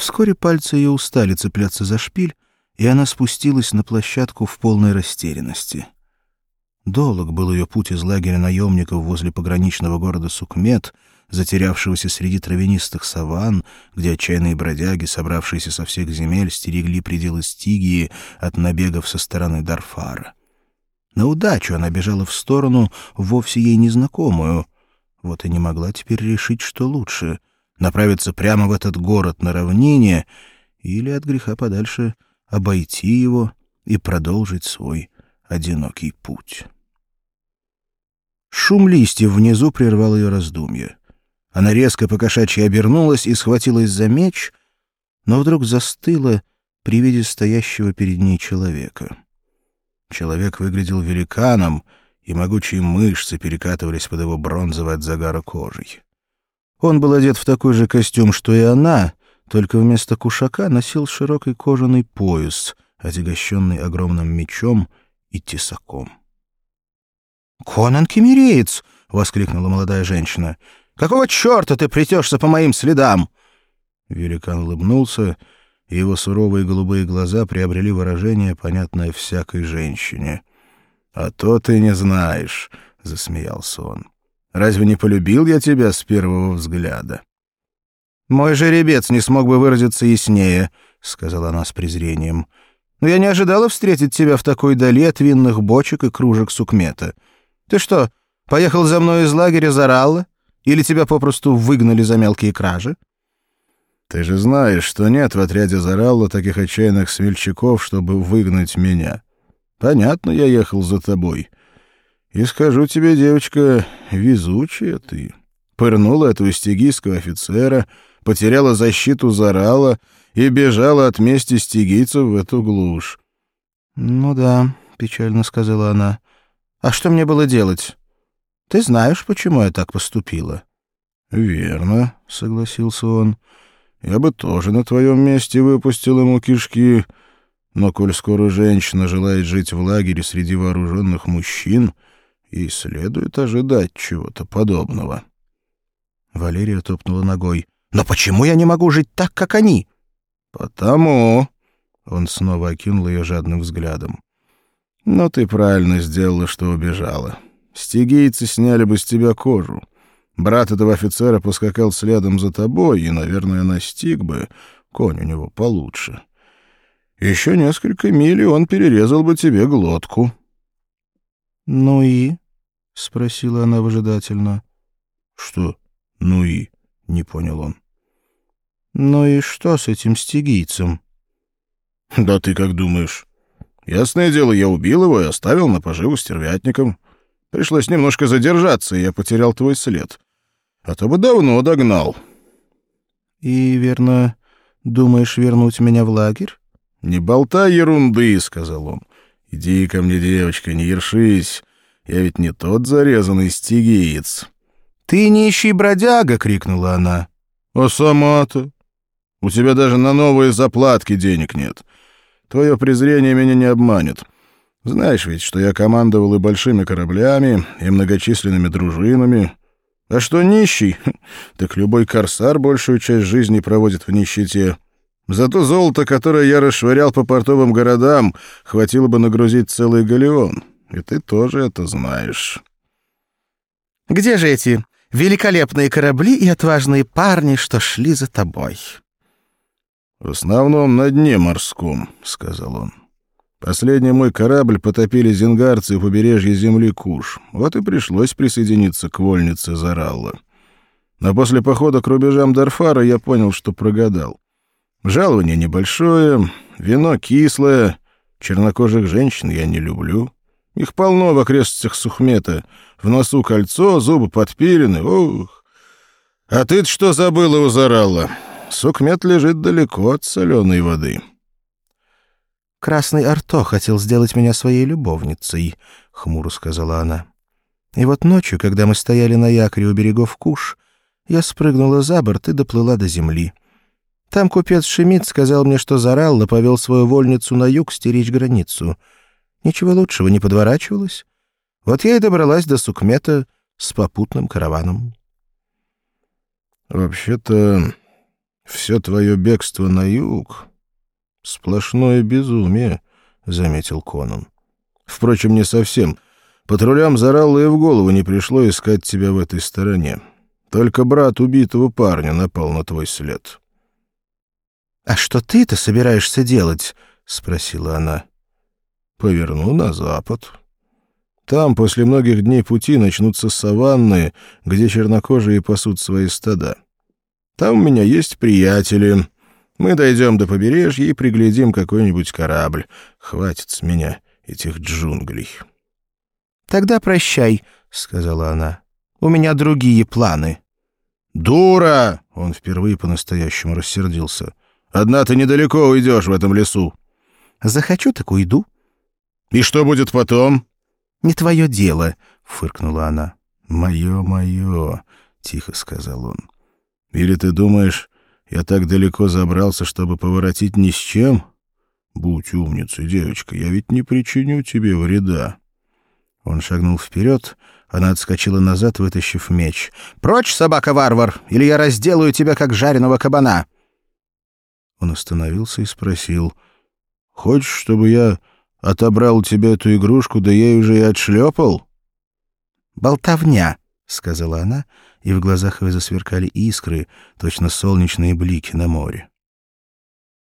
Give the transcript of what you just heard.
Вскоре пальцы ее устали цепляться за шпиль, и она спустилась на площадку в полной растерянности. Долг был ее путь из лагеря наемников возле пограничного города Сукмет, затерявшегося среди травянистых саван, где отчаянные бродяги, собравшиеся со всех земель, стерегли пределы Стигии от набегов со стороны Дарфара. На удачу она бежала в сторону, вовсе ей незнакомую. Вот и не могла теперь решить, что лучше — направиться прямо в этот город на равнине или от греха подальше обойти его и продолжить свой одинокий путь. Шум листьев внизу прервал ее раздумья. Она резко покошачьи обернулась и схватилась за меч, но вдруг застыла при виде стоящего перед ней человека. Человек выглядел великаном, и могучие мышцы перекатывались под его бронзовой от загара кожей. Он был одет в такой же костюм, что и она, только вместо кушака носил широкий кожаный пояс, отягощенный огромным мечом и тесаком. «Конан Кемереец!» — воскликнула молодая женщина. «Какого черта ты плетешься по моим следам?» Великан улыбнулся, и его суровые голубые глаза приобрели выражение, понятное всякой женщине. «А то ты не знаешь», — засмеялся он. «Разве не полюбил я тебя с первого взгляда?» «Мой жеребец не смог бы выразиться яснее», — сказала она с презрением. «Но я не ожидала встретить тебя в такой дали от винных бочек и кружек сукмета. Ты что, поехал за мной из лагеря Заралла? Или тебя попросту выгнали за мелкие кражи?» «Ты же знаешь, что нет в отряде Заралла таких отчаянных смельчаков, чтобы выгнать меня. Понятно, я ехал за тобой. И скажу тебе, девочка, везучая ты. Пырнула этого стигийского офицера, потеряла защиту Зарала и бежала от мести стигийцев в эту глушь». «Ну да», — печально сказала она. «А что мне было делать? Ты знаешь, почему я так поступила?» «Верно», — согласился он. Я бы тоже на твоем месте выпустил ему кишки. Но коль скоро женщина желает жить в лагере среди вооруженных мужчин, ей следует ожидать чего-то подобного. Валерия топнула ногой. «Но почему я не могу жить так, как они?» «Потому...» Он снова окинул ее жадным взглядом. «Но ты правильно сделала, что убежала. Стигийцы сняли бы с тебя кожу. Брат этого офицера поскакал следом за тобой, и, наверное, настиг бы. Конь у него получше. Еще несколько миль, и он перерезал бы тебе глотку. — Ну и? — спросила она выжидательно. — Что «ну и»? — не понял он. — Ну и что с этим стигийцем? — Да ты как думаешь? Ясное дело, я убил его и оставил на поживу стервятником. Пришлось немножко задержаться, и я потерял твой след а то бы давно догнал. — И, верно, думаешь вернуть меня в лагерь? — Не болтай ерунды, — сказал он. — Иди ко мне, девочка, не ершись. Я ведь не тот зарезанный стигиец. — Ты нищий бродяга! — крикнула она. — А сама-то? У тебя даже на новые заплатки денег нет. Твое презрение меня не обманет. Знаешь ведь, что я командовал и большими кораблями, и многочисленными дружинами, а что нищий? Так любой корсар большую часть жизни проводит в нищете. Зато золото, которое я расшвырял по портовым городам, хватило бы нагрузить целый галеон. И ты тоже это знаешь. Где же эти великолепные корабли и отважные парни, что шли за тобой? — В основном на дне морском, — сказал он. Последний мой корабль потопили зингарцы у побережья земли Куш. Вот и пришлось присоединиться к вольнице Заралла. Но после похода к рубежам Дарфара я понял, что прогадал. Жалование небольшое, вино кислое, чернокожих женщин я не люблю. Их полно в окрестностях Сухмета. В носу кольцо, зубы подпилены. Ох! А ты что забыла у Заралла? Сухмет лежит далеко от соленой воды. «Красный Арто хотел сделать меня своей любовницей», — хмуро сказала она. «И вот ночью, когда мы стояли на якоре у берегов Куш, я спрыгнула за борт и доплыла до земли. Там купец Шемид сказал мне, что Заралла повел свою вольницу на юг стеречь границу. Ничего лучшего не подворачивалось. Вот я и добралась до Сукмета с попутным караваном». «Вообще-то все твое бегство на юг — сплошное безумие, — заметил Конан. Впрочем, не совсем. Патрулям Заралла и в голову не пришло искать тебя в этой стороне. Только брат убитого парня напал на твой след. — А что ты-то собираешься делать? — спросила она. — Поверну на запад. Там после многих дней пути начнутся саванны, где чернокожие пасут свои стада. Там у меня есть приятели. Мы дойдем до побережья и приглядим какой-нибудь корабль. Хватит с меня этих джунглей. — Тогда прощай, — сказала она. — У меня другие планы. — Дура! — он впервые по-настоящему рассердился. — Одна ты недалеко уйдешь в этом лесу. — Захочу, так уйду. — И что будет потом? — Не твое дело, — фыркнула она. — Мое, мое, — тихо сказал он. — Или ты думаешь, я так далеко забрался, чтобы поворотить ни с чем? Будь умницей, девочка, я ведь не причиню тебе вреда. Он шагнул вперед, она отскочила назад, вытащив меч. «Прочь, собака-варвар, или я разделаю тебя, как жареного кабана!» Он остановился и спросил. «Хочешь, чтобы я отобрал у тебя эту игрушку, да я уже и отшлепал?» «Болтовня», — сказала она, и в глазах ее засверкали искры, точно солнечные блики на море.